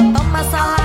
Toma esa